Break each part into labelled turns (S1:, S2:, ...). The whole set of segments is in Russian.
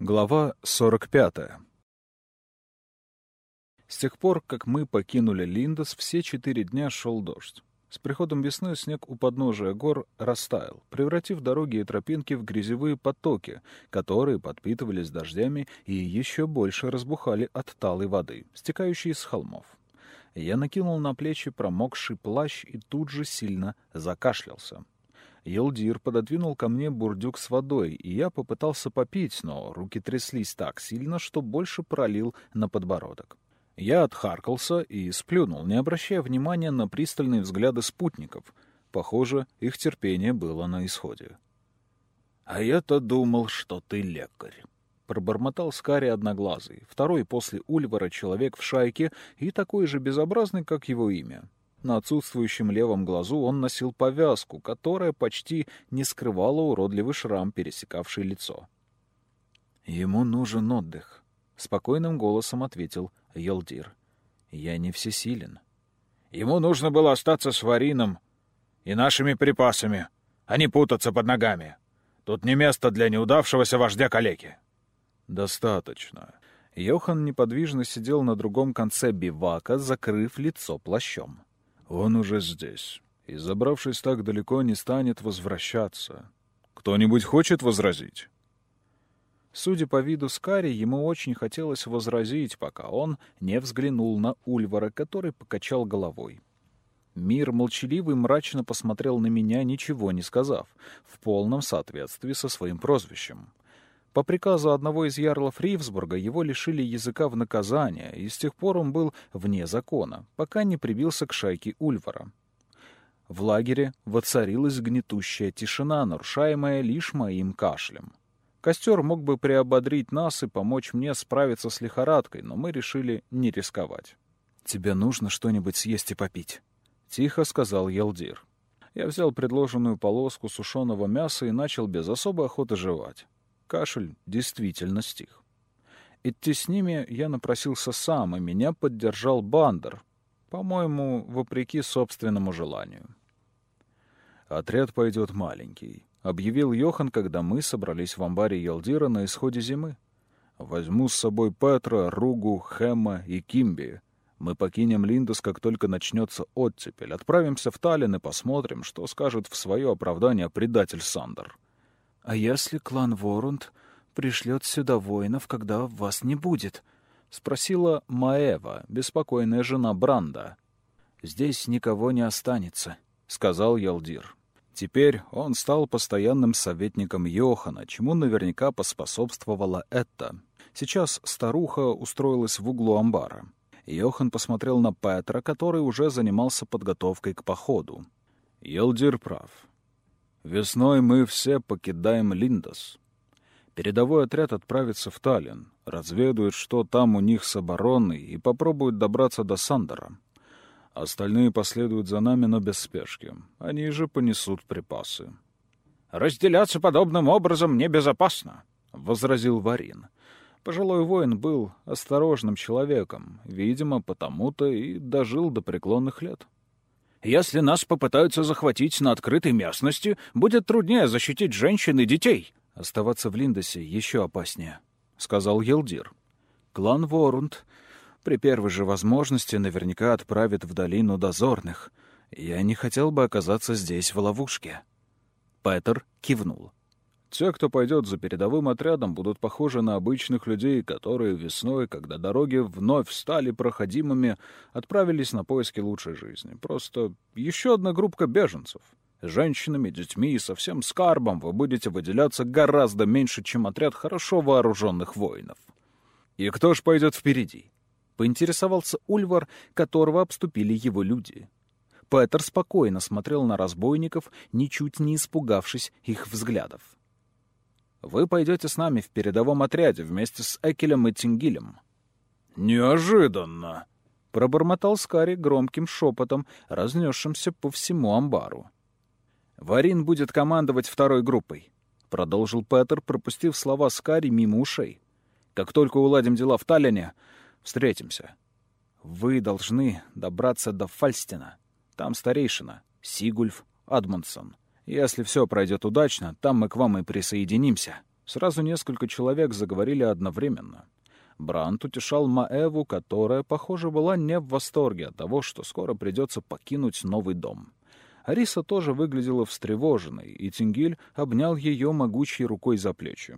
S1: Глава 45. С тех пор, как мы покинули Линдос, все четыре дня шел дождь. С приходом весны снег у подножия гор растаял, превратив дороги и тропинки в грязевые потоки, которые подпитывались дождями и еще больше разбухали от талой воды, стекающей с холмов. Я накинул на плечи промокший плащ и тут же сильно закашлялся. Елдир пододвинул ко мне бурдюк с водой, и я попытался попить, но руки тряслись так сильно, что больше пролил на подбородок. Я отхаркался и сплюнул, не обращая внимания на пристальные взгляды спутников. Похоже, их терпение было на исходе. «А я-то думал, что ты лекарь», — пробормотал Скари Одноглазый, второй после Ульвара человек в шайке и такой же безобразный, как его имя. На отсутствующем левом глазу он носил повязку, которая почти не скрывала уродливый шрам, пересекавший лицо. «Ему нужен отдых», — спокойным голосом ответил Елдир. «Я не всесилен».
S2: «Ему нужно было остаться с Варином и нашими припасами, а не путаться под ногами. Тут не место для неудавшегося вождя калеки».
S1: «Достаточно». Йохан неподвижно сидел на другом конце бивака, закрыв лицо плащом. «Он уже здесь, и, забравшись так далеко, не станет возвращаться. Кто-нибудь хочет возразить?» Судя по виду Скари, ему очень хотелось возразить, пока он не взглянул на Ульвара, который покачал головой. Мир молчаливый мрачно посмотрел на меня, ничего не сказав, в полном соответствии со своим прозвищем. По приказу одного из ярлов Ривсбурга его лишили языка в наказание, и с тех пор он был вне закона, пока не прибился к шайке Ульвара. В лагере воцарилась гнетущая тишина, нарушаемая лишь моим кашлем. Костер мог бы приободрить нас и помочь мне справиться с лихорадкой, но мы решили не рисковать. «Тебе нужно что-нибудь съесть и попить», — тихо сказал Елдир. Я взял предложенную полоску сушеного мяса и начал без особой охоты жевать. Кашель действительно стих. Идти с ними я напросился сам, и меня поддержал Бандер, по-моему, вопреки собственному желанию. Отряд пойдет маленький объявил Йохан, когда мы собрались в амбаре Ялдира на исходе зимы. «Возьму с собой Петра, Ругу, Хэма и Кимби. Мы покинем Линдос, как только начнется оттепель. Отправимся в Таллин и посмотрим, что скажет в свое оправдание предатель Сандер». «А если клан Ворунд пришлет сюда воинов, когда вас не будет?» — спросила Маева, беспокойная жена Бранда. «Здесь никого не останется», — сказал Ялдир. Теперь он стал постоянным советником Йохана, чему наверняка поспособствовало это. Сейчас старуха устроилась в углу амбара. Йохан посмотрел на Петра, который уже занимался подготовкой к походу. «Елдир прав. Весной мы все покидаем Линдос. Передовой отряд отправится в Таллин, разведает, что там у них с обороной, и попробует добраться до Сандера. Остальные последуют за нами, но без спешки. Они же понесут припасы.
S2: «Разделяться подобным образом небезопасно», —
S1: возразил Варин. Пожилой воин был осторожным человеком, видимо, потому-то и дожил до преклонных лет.
S2: «Если нас попытаются захватить на открытой местности, будет труднее защитить женщин и детей».
S1: «Оставаться в Линдосе еще опаснее», — сказал Елдир. «Клан Ворунд при первой же возможности наверняка отправит в долину дозорных. Я не хотел бы оказаться здесь в ловушке. Петер кивнул. Те, кто пойдет за передовым отрядом, будут похожи на обычных людей, которые весной, когда дороги вновь стали проходимыми, отправились на поиски лучшей жизни. Просто еще одна группа беженцев. С женщинами, детьми и со всем скарбом вы будете выделяться гораздо меньше, чем отряд хорошо вооруженных воинов. И кто ж пойдет впереди? — поинтересовался Ульвар, которого обступили его люди. Петер спокойно смотрел на разбойников, ничуть не испугавшись их взглядов. «Вы пойдете с нами в передовом отряде вместе с Экелем и Тингилем».
S2: «Неожиданно!»
S1: — пробормотал Скари громким шепотом, разнесшимся по всему амбару. «Варин будет командовать второй группой», — продолжил Петер, пропустив слова Скари мимо ушей. «Как только уладим дела в Таллине, Встретимся. Вы должны добраться до Фальстина. Там старейшина, Сигульф, Адмунсон. Если все пройдет удачно, там мы к вам и присоединимся. Сразу несколько человек заговорили одновременно. Брант утешал Маэву, которая, похоже, была не в восторге от того, что скоро придется покинуть новый дом. Ариса тоже выглядела встревоженной, и Тингиль обнял ее могучей рукой за плечи.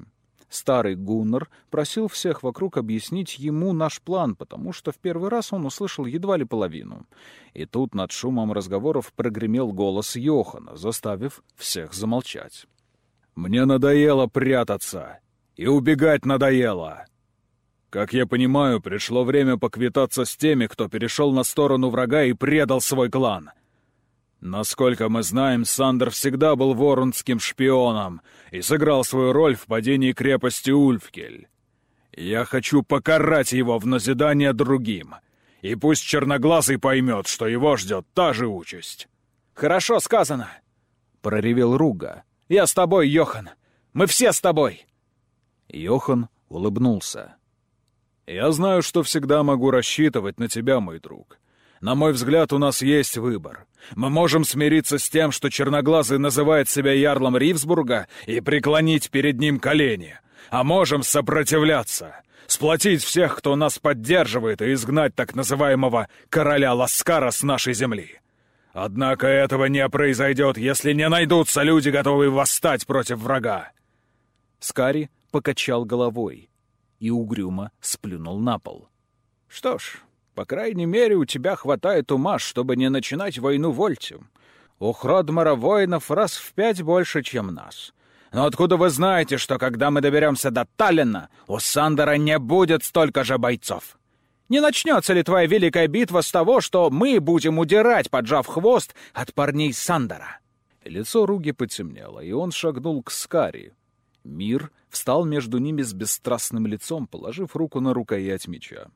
S1: Старый Гуннар просил всех вокруг объяснить ему наш план, потому что в первый раз он услышал едва ли половину. И тут над шумом разговоров прогремел голос Йохана, заставив всех замолчать.
S2: «Мне надоело прятаться, и убегать надоело. Как я понимаю, пришло время поквитаться с теми, кто перешел на сторону врага и предал свой клан». Насколько мы знаем, Сандер всегда был воронским шпионом и сыграл свою роль в падении крепости Ульфкель. Я хочу покарать его в назидание другим, и пусть Черноглазый поймет, что его ждет та же участь.
S3: «Хорошо сказано!» — проревел Руга. «Я с тобой, Йохан! Мы все с тобой!»
S1: Йохан улыбнулся.
S2: «Я знаю, что всегда могу рассчитывать на тебя, мой друг. На мой взгляд, у нас есть выбор. Мы можем смириться с тем, что Черноглазый называет себя ярлом Ривсбурга, и преклонить перед ним колени. А можем сопротивляться, сплотить всех, кто нас поддерживает, и изгнать так называемого короля Ласкара с нашей земли. Однако этого не произойдет, если не найдутся люди, готовые восстать против врага.
S1: Скари покачал головой и угрюмо сплюнул на пол.
S3: «Что ж, по крайней мере, у тебя хватает ума, чтобы не начинать войну вольтем. У Хродмара воинов раз в пять больше, чем нас. Но откуда вы знаете, что когда мы доберемся до Таллина, у Сандера не будет столько же бойцов? Не начнется ли твоя великая битва с того, что мы будем удирать, поджав хвост от парней Сандера?»
S1: Лицо Руги потемнело, и он шагнул к Скари. Мир встал между ними с бесстрастным лицом, положив руку на рукоять меча.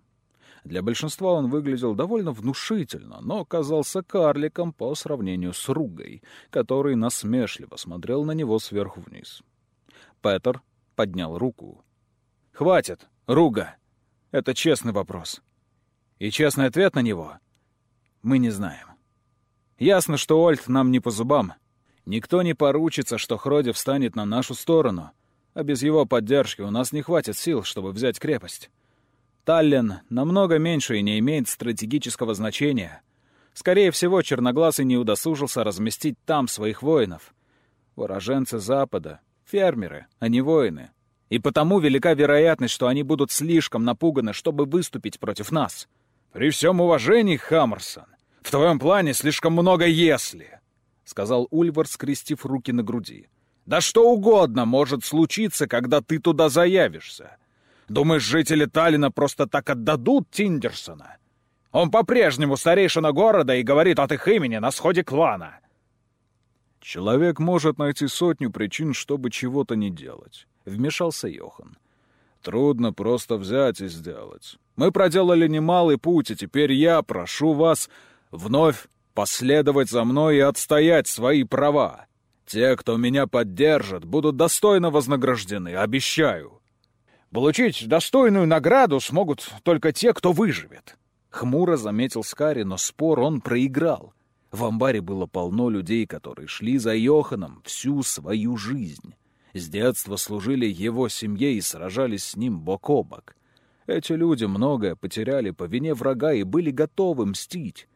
S1: Для большинства он выглядел довольно внушительно, но казался карликом по сравнению с Ругой, который насмешливо смотрел на него сверху вниз. Петер поднял руку.
S3: «Хватит, Руга! Это честный вопрос. И честный ответ на него мы не знаем. Ясно, что Ольт нам не по зубам. Никто не поручится, что Хроди встанет на нашу сторону, а без его поддержки у нас не хватит сил, чтобы взять крепость. Таллин намного меньше и не имеет стратегического значения. Скорее всего, Черноглазый не удосужился разместить там своих воинов. Уроженцы Запада — фермеры, а не воины. И потому велика вероятность, что они будут слишком напуганы, чтобы выступить против нас.
S2: «При всем уважении, Хаммерсон, в твоем плане слишком много «если», — сказал Ульвар, скрестив руки на груди. «Да что угодно может случиться, когда ты туда заявишься. Думаешь, жители Таллина просто так отдадут Тиндерсона? Он по-прежнему старейшина города и говорит от их имени на сходе клана.
S1: Человек может найти сотню причин, чтобы чего-то не делать. Вмешался Йохан. Трудно просто взять и сделать. Мы проделали немалый путь, и теперь я прошу вас вновь последовать за мной и отстоять свои права. Те, кто меня поддержит, будут достойно вознаграждены, обещаю.
S3: Получить достойную награду смогут только те, кто выживет.
S1: Хмуро заметил Скари, но спор он проиграл. В амбаре было полно людей, которые шли за Йоханом всю свою жизнь. С детства служили его семье и сражались с ним бок о бок. Эти люди многое потеряли по вине врага и были готовы мстить.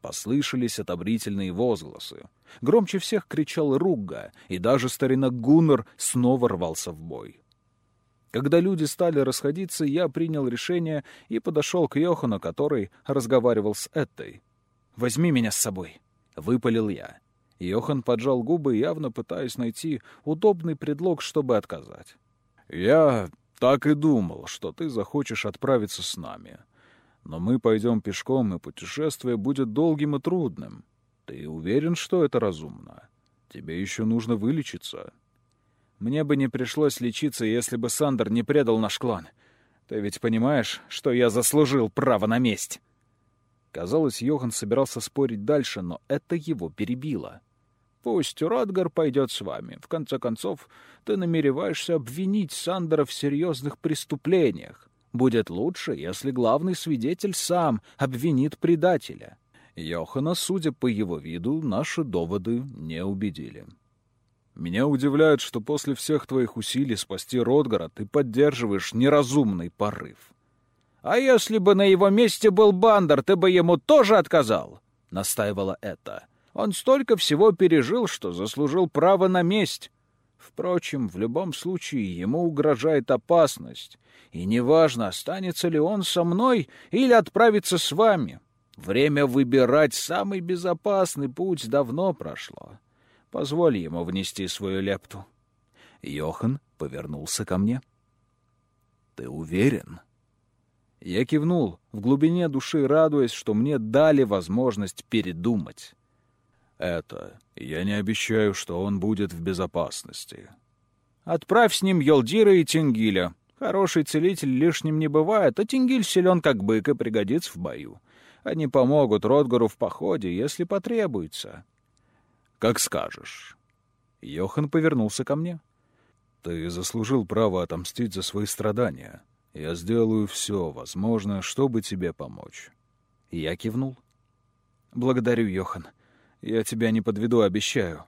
S1: Послышались отобрительные возгласы. Громче всех кричал Ругга, и даже старина Гуннер снова рвался в бой. Когда люди стали расходиться, я принял решение и подошел к Йохану, который разговаривал с Эттой. «Возьми меня с собой», — выпалил я. Йохан поджал губы, явно пытаясь найти удобный предлог, чтобы отказать.
S2: «Я так и думал, что ты захочешь отправиться с нами. Но мы пойдем пешком, и путешествие будет долгим и трудным. Ты уверен, что это разумно? Тебе еще нужно вылечиться».
S3: Мне бы не пришлось лечиться, если бы Сандер не предал наш клан. Ты ведь понимаешь, что я заслужил право на месть?»
S1: Казалось, Йохан собирался спорить дальше, но это его перебило. «Пусть Ротгар пойдет с вами. В конце концов, ты намереваешься обвинить Сандера в серьезных преступлениях. Будет лучше, если главный свидетель сам обвинит предателя». Йохана, судя по его виду, наши доводы не убедили. Меня удивляет, что после всех твоих усилий спасти Ротгара ты поддерживаешь неразумный порыв.
S3: «А если бы на его месте был Бандер, ты бы ему тоже отказал?» — настаивала это. «Он столько всего пережил, что заслужил право на месть. Впрочем, в любом случае ему угрожает опасность, и неважно, останется ли он со мной или отправится с вами. Время выбирать самый безопасный путь давно прошло. Позволь ему внести свою лепту».
S1: Йохан повернулся ко мне. «Ты уверен?»
S3: Я кивнул, в глубине души радуясь, что мне дали возможность передумать.
S1: «Это я не обещаю, что он будет в безопасности».
S3: «Отправь с ним Елдира и Тенгиля. Хороший целитель лишним не бывает, а Тенгиль силен как бык и пригодится в бою. Они помогут Ротгару в походе, если потребуется».
S1: «Как скажешь». Йохан повернулся ко мне. «Ты заслужил право отомстить за свои страдания. Я сделаю все возможное, чтобы тебе помочь».
S3: Я кивнул. «Благодарю, Йохан. Я тебя не подведу, обещаю».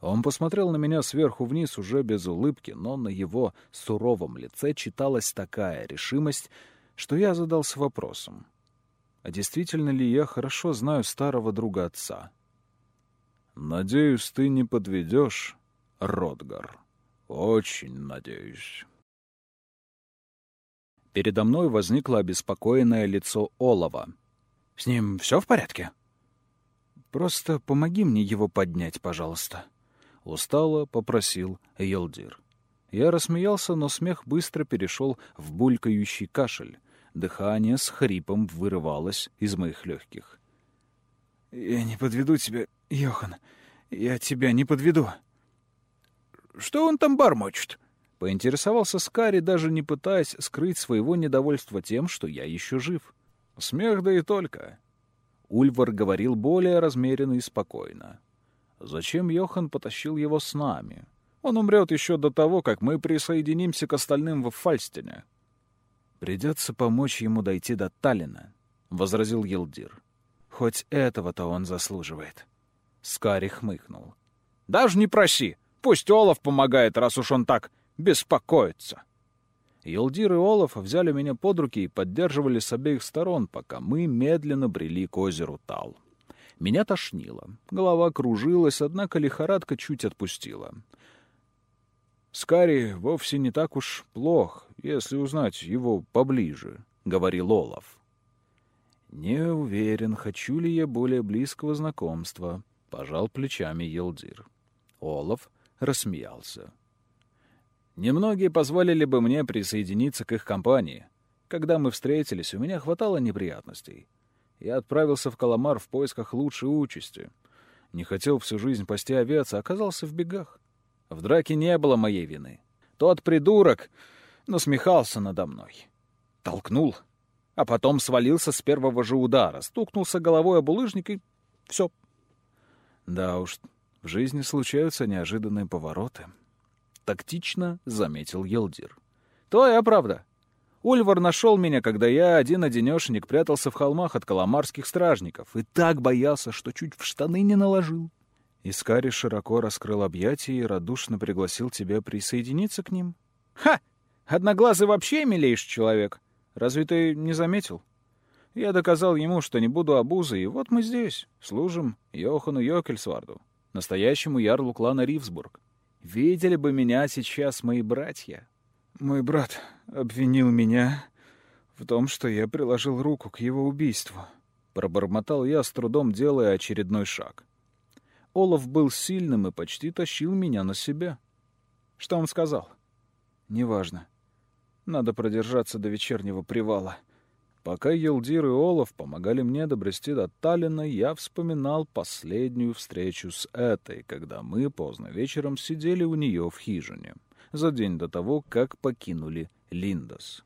S3: Он посмотрел на меня сверху вниз уже без улыбки, но на его суровом лице читалась такая решимость, что я задался вопросом. А действительно ли я хорошо знаю старого друга отца?
S1: «Надеюсь, ты не подведешь, Ротгар. Очень надеюсь».
S3: Передо мной возникло обеспокоенное лицо Олова. «С ним все в порядке?» «Просто помоги мне его поднять, пожалуйста». Устало попросил Елдир. Я рассмеялся, но смех быстро перешел в булькающий кашель. Дыхание с хрипом вырывалось из моих легких. «Я не подведу тебя, Йохан. Я тебя не подведу». «Что он там бормочет?» Поинтересовался Скари, даже не пытаясь скрыть своего недовольства тем, что я еще жив.
S1: Смех да и только.
S3: Ульвар говорил более размеренно и спокойно. Зачем Йохан потащил его с нами? Он умрет еще до того, как мы присоединимся к остальным в Фальстине. Придется помочь ему дойти до Таллина, — возразил Елдир. Хоть этого-то он заслуживает. Скари хмыкнул. Даже не проси. Пусть Олаф помогает, раз уж он так беспокоиться. Елдир и Олаф взяли меня под руки и поддерживали с обеих сторон, пока мы медленно брели к озеру Тал. Меня тошнило, голова кружилась, однако лихорадка чуть отпустила. «Скари вовсе не так уж плох, если узнать его поближе», — говорил Олаф. «Не уверен, хочу ли я более близкого знакомства», — пожал плечами Елдир. Олаф рассмеялся. Немногие позволили бы мне присоединиться к их компании. Когда мы встретились, у меня хватало неприятностей. Я отправился в Каламар в поисках лучшей участи. Не хотел всю жизнь пасти овец, а оказался в бегах. В драке не было моей вины. Тот придурок насмехался надо мной. Толкнул, а потом свалился с первого же удара, стукнулся головой об улыжник и все. Да уж, в жизни случаются неожиданные повороты тактично заметил Елдир. «Твоя правда. Ульвар нашел меня, когда я один-одинешенек прятался в холмах от каламарских стражников и так боялся, что чуть в штаны не наложил». Искари широко раскрыл объятия и радушно пригласил тебя присоединиться к ним. «Ха! Одноглазый вообще милейший человек. Разве ты не заметил? Я доказал ему, что не буду обузой, и вот мы здесь, служим Йохану Йокельсварду, настоящему ярлу клана Ривсбург. Видели бы меня сейчас мои братья. Мой брат обвинил меня в том, что я приложил руку к его убийству. Пробормотал я, с трудом делая очередной шаг. Олаф был сильным и почти тащил меня на себя. Что он сказал? Неважно. Надо продержаться до вечернего привала. Пока Елдир и Олаф помогали мне добрести до Таллина, я вспоминал последнюю встречу с этой, когда мы поздно вечером сидели у нее в хижине, за день до того, как покинули Линдос.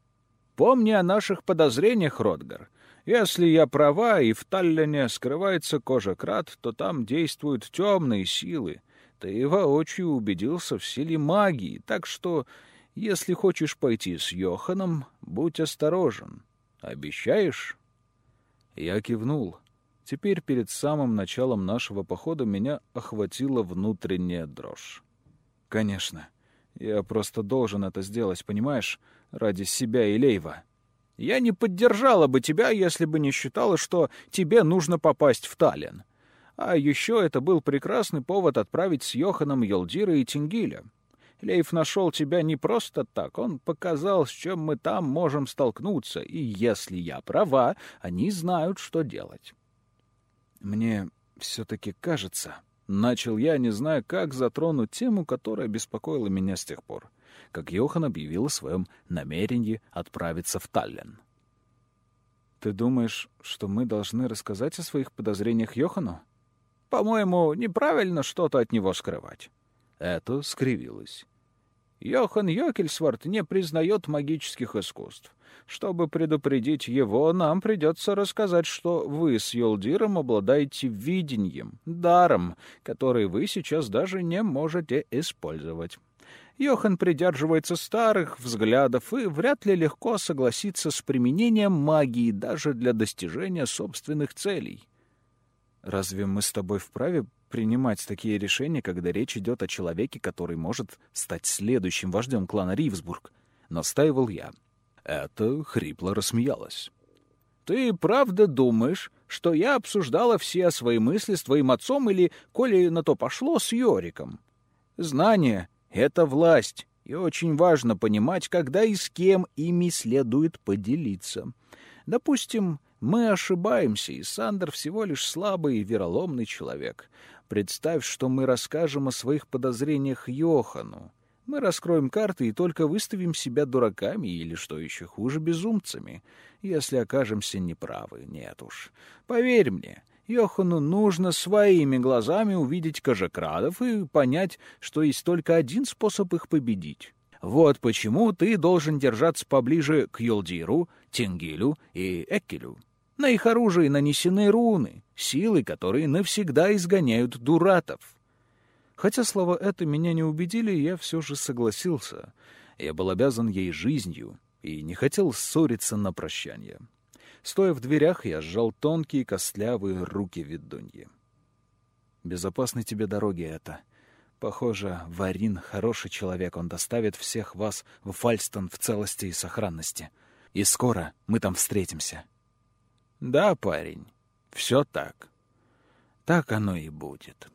S3: «Помни о наших подозрениях, Ротгар. Если я права, и в Таллине скрывается кожа-крат, то там действуют темные силы. Ты воочию убедился в силе магии, так что, если хочешь пойти с Йоханом, будь осторожен». Обещаешь?» Я кивнул. Теперь перед самым началом нашего похода меня охватила внутренняя дрожь. Конечно. Я просто должен это сделать, понимаешь? Ради себя и Лейва. Я не поддержала бы тебя, если бы не считала, что тебе нужно попасть в Таллин. А еще это был прекрасный повод отправить с Йоханом Йолдира и Тингиля. Лейф нашел тебя не просто так, он показал, с чем мы там можем столкнуться, и если я права, они знают, что делать. Мне все-таки кажется, начал я, не зная, как затронуть тему, которая беспокоила меня с тех пор, как Йохан объявил о своем намерении отправиться в Таллин. Ты думаешь, что мы должны рассказать о своих подозрениях Йохану? По-моему, неправильно что-то от него скрывать. Это скривилось. Йохан Йокельсворт не признает магических искусств. Чтобы предупредить его, нам придется рассказать, что вы с Йолдиром обладаете видением, даром, который вы сейчас даже не можете использовать. Йохан придерживается старых взглядов и вряд ли легко согласится с применением магии даже для достижения собственных целей. Разве мы с тобой вправе принимать такие решения, когда речь идет о человеке, который может стать следующим вождем клана Ривсбург? Настаивал я. Это хрипло рассмеялась. «Ты правда думаешь, что я обсуждала все свои мысли с твоим отцом или, коли на то пошло, с Йориком? Знание — это власть, и очень важно понимать, когда и с кем ими следует поделиться. Допустим, мы ошибаемся, и Сандер всего лишь слабый и вероломный человек. Представь, что мы расскажем о своих подозрениях Йохану. Мы раскроем карты и только выставим себя дураками или, что еще хуже, безумцами, если окажемся неправы. Нет уж. Поверь мне, Йохану нужно своими глазами увидеть кожекрадов и понять, что есть только один способ их победить. Вот почему ты должен держаться поближе к Йолдиру, Тенгилю и Эккелю. На их оружии нанесены руны, силы, которые навсегда изгоняют дуратов. Хотя слова это меня не убедили, я все же согласился. Я был обязан ей жизнью и не хотел ссориться на прощание. Стоя в дверях, я сжал тонкие костлявые руки ведуньи. «Безопасной тебе дороги это. Похоже, Варин хороший человек, он доставит всех вас в Фальстон в целости и сохранности. И скоро мы там встретимся». «Да, парень, все так. Так оно и будет».